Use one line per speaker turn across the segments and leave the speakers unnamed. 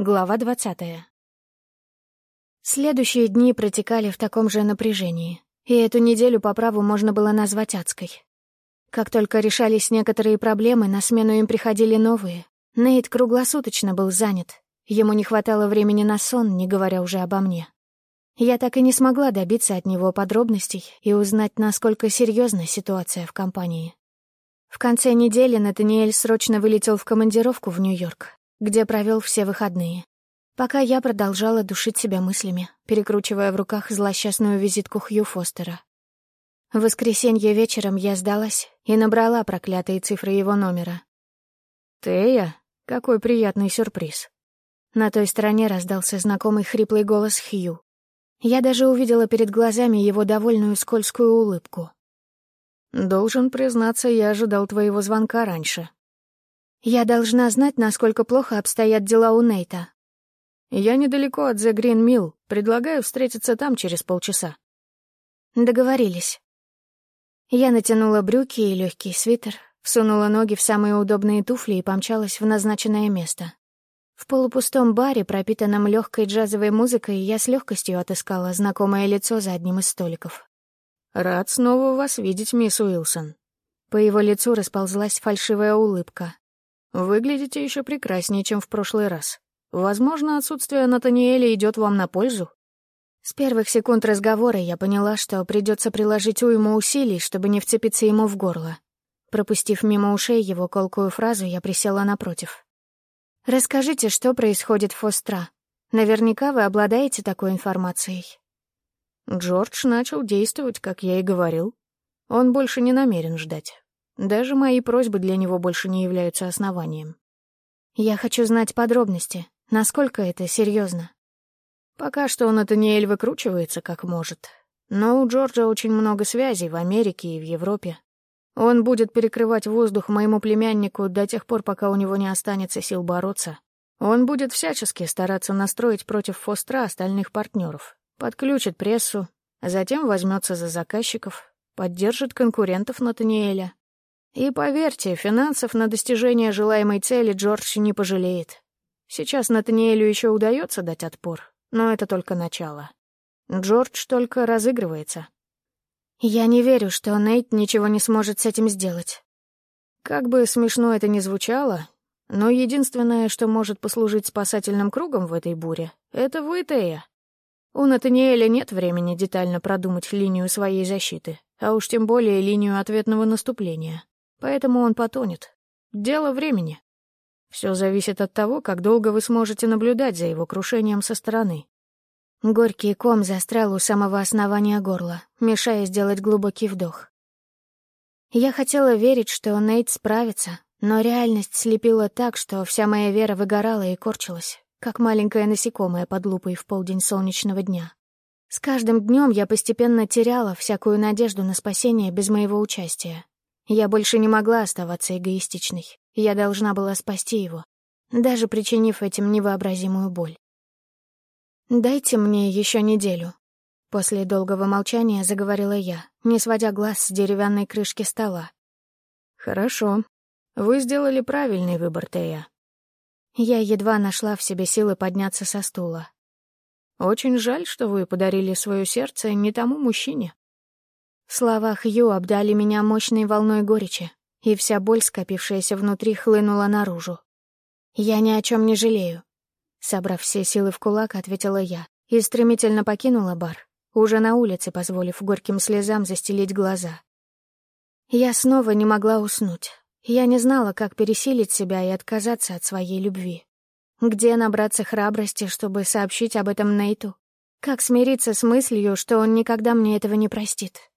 Глава двадцатая. Следующие дни протекали в таком же напряжении, и эту неделю по праву можно было назвать адской. Как только решались некоторые проблемы, на смену им приходили новые. Нейт круглосуточно был занят. Ему не хватало времени на сон, не говоря уже обо мне. Я так и не смогла добиться от него подробностей и узнать, насколько серьезна ситуация в компании. В конце недели Натаниэль срочно вылетел в командировку в Нью-Йорк, где провел все выходные. Пока я продолжала душить себя мыслями, перекручивая в руках злосчастную визитку Хью Фостера. В воскресенье вечером я сдалась и набрала проклятые цифры его номера.
«Тея, какой приятный сюрприз!»
На той стороне раздался знакомый хриплый голос Хью. Я даже увидела перед глазами его довольную скользкую улыбку.
«Должен признаться, я ожидал твоего звонка раньше»,
я должна знать, насколько плохо обстоят дела у Нейта.
Я недалеко от The Green Mill. Предлагаю встретиться там через полчаса.
Договорились. Я натянула брюки и легкий свитер, всунула ноги в самые удобные туфли и помчалась в назначенное место. В полупустом баре, пропитанном легкой джазовой музыкой, я с легкостью отыскала знакомое лицо за одним из столиков.
«Рад снова вас видеть, мисс Уилсон».
По его лицу расползлась фальшивая улыбка.
Выглядите еще прекраснее, чем в прошлый раз. Возможно, отсутствие Натаниэля идет вам на пользу.
С первых секунд разговора я поняла, что придется приложить уйму усилий, чтобы не вцепиться ему в горло. Пропустив мимо ушей его колкую фразу, я присела напротив. «Расскажите, что происходит в Фостра. Наверняка вы обладаете такой информацией».
Джордж начал действовать, как я и говорил. Он больше не намерен ждать. Даже мои просьбы для него больше не являются основанием.
Я хочу знать подробности. Насколько это серьезно?
Пока что Натаниэль выкручивается как может. Но у Джорджа очень много связей в Америке и в Европе. Он будет перекрывать воздух моему племяннику до тех пор, пока у него не останется сил бороться. Он будет всячески стараться настроить против Фостра остальных партнеров, подключит прессу, затем возьмется за заказчиков, поддержит конкурентов Натаниэля, и поверьте, финансов на достижение желаемой цели Джордж не пожалеет. Сейчас Натаниэлю еще удается дать отпор, но это только начало. Джордж только разыгрывается.
Я не верю, что Нейт ничего не сможет с этим сделать.
Как бы смешно это ни звучало, но единственное, что может послужить спасательным кругом в этой буре, — это вы, Тея. У Натаниэля нет времени детально продумать линию своей защиты, а уж тем более линию ответного наступления. Поэтому он потонет. Дело времени. Все зависит от того, как долго вы сможете наблюдать за его крушением со стороны.
Горький ком застрял у самого основания горла, мешая сделать глубокий вдох. Я хотела верить, что Нейт справится, но реальность слепила так, что вся моя вера выгорала и корчилась, как маленькое насекомое под лупой в полдень солнечного дня. С каждым днем я постепенно теряла всякую надежду на спасение без моего участия. Я больше не могла оставаться эгоистичной. Я должна была спасти его, даже причинив этим невообразимую боль. «Дайте мне еще неделю», — после долгого молчания заговорила я, не сводя глаз с деревянной крышки стола.
«Хорошо. Вы сделали правильный выбор, Тея».
Я едва нашла в себе силы подняться со стула.
«Очень жаль, что вы подарили свое сердце не тому мужчине,
Слова Хью обдали меня мощной волной горечи, и вся боль, скопившаяся внутри, хлынула наружу. «Я ни о чем не жалею», — собрав все силы в кулак, ответила я и стремительно покинула бар, уже на улице позволив горьким слезам застелить глаза. Я снова не могла уснуть. Я не знала, как пересилить себя и отказаться от своей любви. Где набраться храбрости, чтобы сообщить об этом Нейту? Как смириться с мыслью, что он никогда мне этого не простит?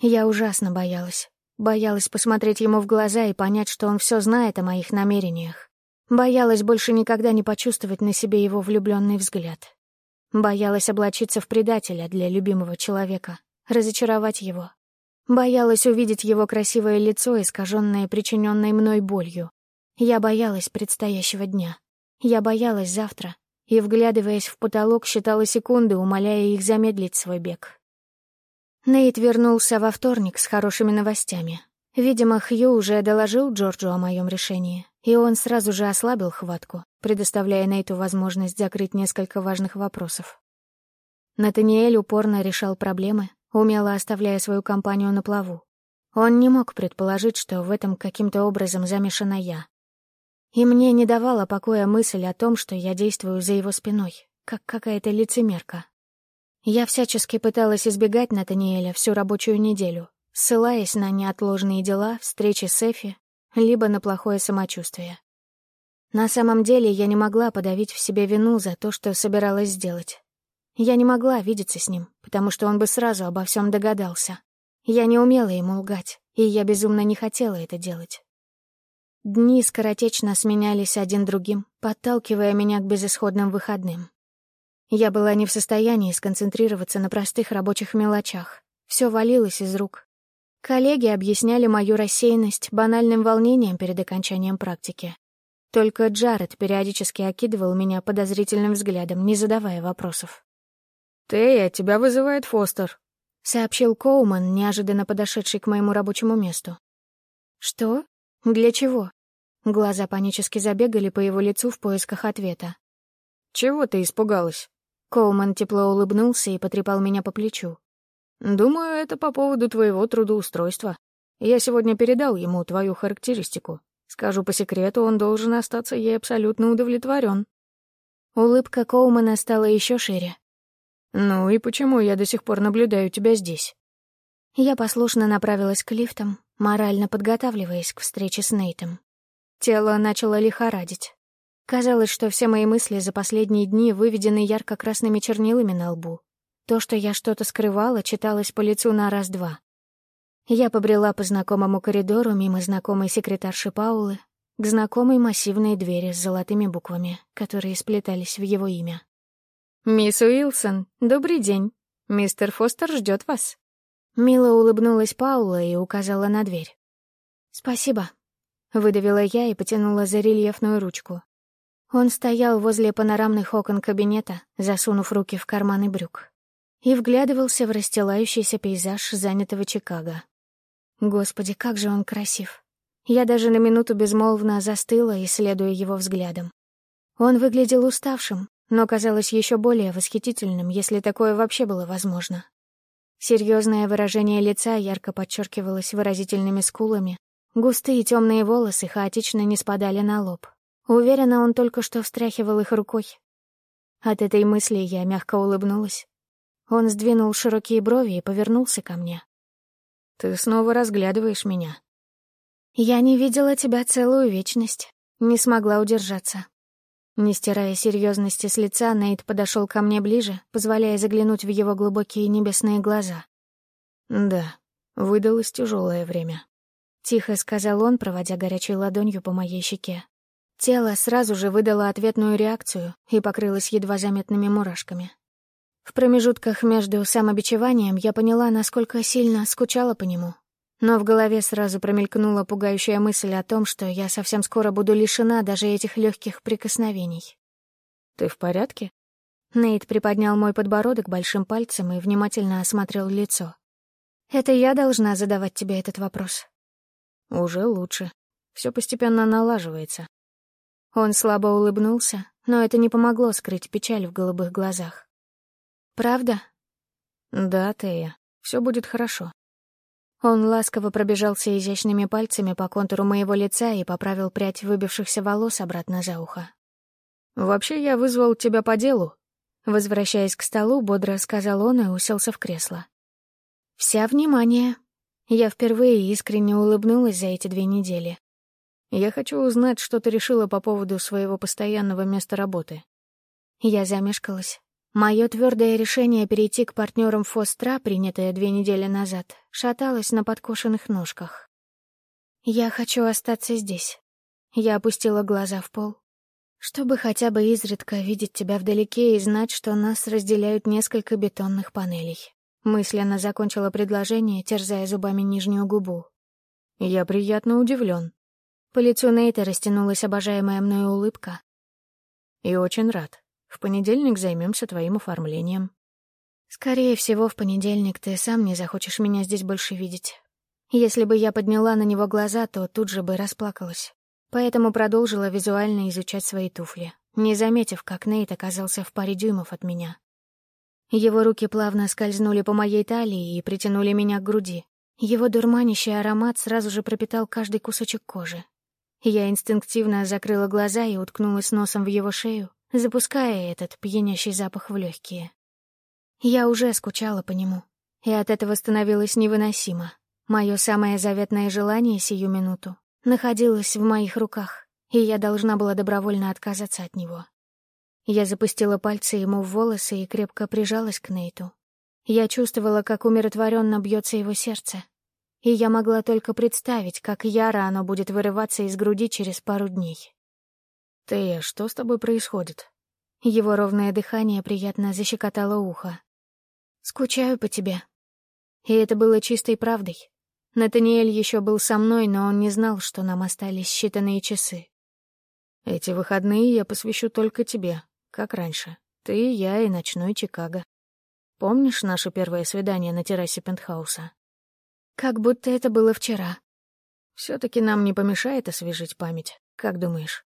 Я ужасно боялась. Боялась посмотреть ему в глаза и понять, что он все знает о моих намерениях. Боялась больше никогда не почувствовать на себе его влюбленный взгляд. Боялась облачиться в предателя для любимого человека, разочаровать его. Боялась увидеть его красивое лицо, искаженное причиненной мной болью. Я боялась предстоящего дня. Я боялась завтра и, вглядываясь в потолок, считала секунды, умоляя их замедлить свой бег. Нейт вернулся во вторник с хорошими новостями. Видимо, Хью уже доложил Джорджу о моем решении, и он сразу же ослабил хватку, предоставляя Нейту возможность закрыть несколько важных вопросов. Натаниэль упорно решал проблемы, умело оставляя свою компанию на плаву. Он не мог предположить, что в этом каким-то образом замешана я. И мне не давала покоя мысль о том, что я действую за его спиной, как какая-то лицемерка. Я всячески пыталась избегать Натаниэля всю рабочую неделю, ссылаясь на неотложные дела, встречи с Эфи, либо на плохое самочувствие. На самом деле я не могла подавить в себе вину за то, что собиралась сделать. Я не могла видеться с ним, потому что он бы сразу обо всем догадался. Я не умела ему лгать, и я безумно не хотела это делать. Дни скоротечно сменялись один другим, подталкивая меня к безысходным выходным. Я была не в состоянии сконцентрироваться на простых рабочих мелочах. Все валилось из рук, Коллеги объясняли мою рассеянность банальным волнением перед окончанием практики. Только Джаред периодически окидывал меня подозрительным взглядом, не задавая вопросов.
«Тея, тебя вызывает Фостер», —
сообщил Коуман, неожиданно подошедший к моему рабочему месту. «Что? Для чего?» Глаза панически забегали по его лицу в поисках ответа.
«Чего ты испугалась?»
Коуман тепло улыбнулся и потрепал меня по плечу.
«Думаю, это по поводу твоего трудоустройства. Я сегодня передал ему твою характеристику. Скажу по секрету, он должен остаться ей абсолютно удовлетворен.
Улыбка Коумана стала еще шире.
«Ну и почему я до сих пор наблюдаю тебя здесь?»
Я послушно направилась к лифтам, морально подготавливаясь к встрече с Нейтом. Тело начало лихорадить. Казалось, что все мои мысли за последние дни выведены ярко-красными чернилами на лбу, то, что я что-то скрывала, читалось по лицу на раз-два. Я побрела по знакомому коридору мимо знакомой секретарши Паулы к знакомой массивной двери с золотыми буквами, которые сплетались в его имя.
«Мисс Уилсон, добрый день. Мистер Фостер ждет вас».
Мило улыбнулась Паула и указала на дверь. «Спасибо», — выдавила я и потянула за рельефную ручку. Он стоял возле панорамных окон кабинета, засунув руки в карманы брюк и вглядывался в расстилающийся пейзаж занятого Чикаго. Господи, как же он красив. Я даже на минуту безмолвно застыла, исследуя его взглядом. Он выглядел уставшим, но казалось еще более восхитительным, если такое вообще было возможно. Серьезное выражение лица ярко подчеркивалось выразительными скулами, густые темные волосы хаотично не спадали на лоб. Уверена, он только что встряхивал их рукой. От этой мысли я мягко улыбнулась. Он сдвинул широкие брови и повернулся ко мне.
«Ты снова разглядываешь меня».
«Я не видела тебя целую вечность. Не смогла удержаться». Не стирая серьезности с лица, Нейт подошел ко мне ближе, позволяя заглянуть в его глубокие небесные глаза.
«Да, выдалось тяжелое время», — тихо сказал он, проводя горячей ладонью по моей щеке.
Тело сразу же выдало ответную реакцию и покрылось едва заметными мурашками. В промежутках между самобичеванием я поняла, насколько сильно скучала по нему. Но в голове сразу промелькнула пугающая мысль о том, что я совсем скоро буду лишена даже этих легких прикосновений.
«Ты в порядке?»
Нейт приподнял мой подбородок большим пальцем и внимательно осмотрел лицо. «Это я должна задавать тебе этот вопрос?»
«Уже лучше. Все постепенно налаживается».
Он слабо улыбнулся, но это не помогло скрыть печаль в голубых глазах. Правда?
Да, Тея, все будет хорошо.
Он ласково пробежался изящными пальцами по контуру моего лица и поправил прядь выбившихся волос обратно за ухо.
«Вообще, я вызвал тебя по делу», —
возвращаясь к столу, бодро сказал он и уселся в кресло. «Вся внимание». Я впервые искренне улыбнулась за эти две недели.
«Я хочу узнать, что ты решила по поводу своего постоянного места работы».
Я замешкалась. Мое твердое решение перейти к партнерам Фостра, принятое две недели назад, шаталось на подкошенных ножках. «Я хочу остаться здесь». Я опустила глаза в пол. Чтобы хотя бы изредка видеть тебя вдалеке и знать, что нас разделяют несколько бетонных панелей. Мысленно закончила предложение, терзая зубами нижнюю губу.
Я приятно удивлен.
По лицу Нейта растянулась обожаемая мною улыбка.
И очень рад. В понедельник займемся твоим оформлением.
Скорее всего, в понедельник ты сам не захочешь меня здесь больше видеть. Если бы я подняла на него глаза, то тут же бы расплакалась. Поэтому продолжила визуально изучать свои туфли, не заметив, как Нейт оказался в паре дюймов от меня. Его руки плавно скользнули по моей талии и притянули меня к груди. Его дурманящий аромат сразу же пропитал каждый кусочек кожи. Я инстинктивно закрыла глаза и уткнулась носом в его шею, запуская этот пьянящий запах в легкие. Я уже скучала по нему, и от этого становилось невыносимо. Мое самое заветное желание сию минуту находилось в моих руках, и я должна была добровольно отказаться от него. Я запустила пальцы ему в волосы и крепко прижалась к Нейту. Я чувствовала, как умиротворенно бьется его сердце, и я могла только представить, как яро оно будет вырываться из груди через пару дней.
«Тея, что с тобой происходит?»
Его ровное дыхание приятно защекотало ухо. «Скучаю по тебе». И это было чистой правдой. Натаниэль еще был со мной, но он не знал, что нам остались считанные часы.
«Эти выходные я посвящу только тебе, как раньше. Ты, я и ночной Чикаго. Помнишь наше первое свидание на террасе пентхауса?»
Как будто это было вчера.
все таки нам не помешает освежить память, как думаешь?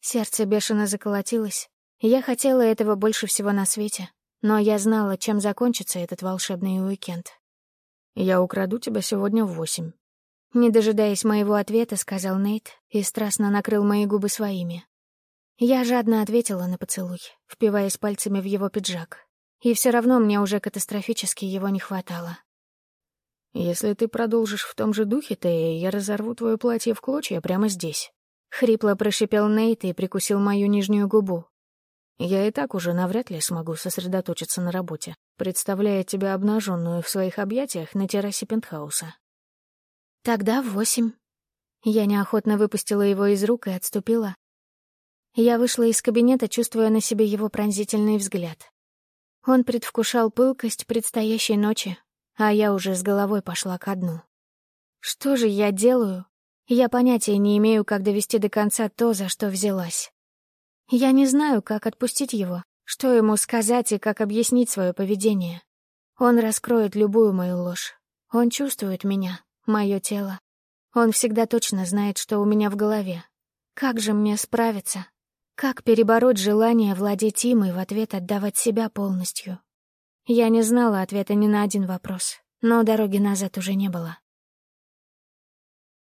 Сердце бешено заколотилось. Я хотела этого больше всего на свете, но я знала, чем закончится этот волшебный уикенд.
«Я украду тебя сегодня в восемь».
Не дожидаясь моего ответа, сказал Нейт и страстно накрыл мои губы своими. Я жадно ответила на поцелуй, впиваясь пальцами в его пиджак. И все равно мне уже катастрофически его не хватало.
«Если ты продолжишь в том же духе, Тея, я разорву твое платье в клочья прямо здесь».
Хрипло прошипел Нейт и прикусил мою нижнюю губу.
«Я и так уже навряд ли смогу сосредоточиться на работе, представляя тебя обнаженную в своих объятиях на террасе пентхауса».
«Тогда восемь». Я неохотно выпустила его из рук и отступила. Я вышла из кабинета, чувствуя на себе его пронзительный взгляд. Он предвкушал пылкость предстоящей ночи, а я уже с головой пошла ко дну. Что же я делаю? Я понятия не имею, как довести до конца то, за что взялась. Я не знаю, как отпустить его, что ему сказать и как объяснить свое поведение. Он раскроет любую мою ложь. Он чувствует меня, мое тело. Он всегда точно знает, что у меня в голове. Как же мне справиться? Как перебороть желание владеть им и в ответ отдавать себя полностью? Я не знала ответа ни на один вопрос, но дороги назад уже не было.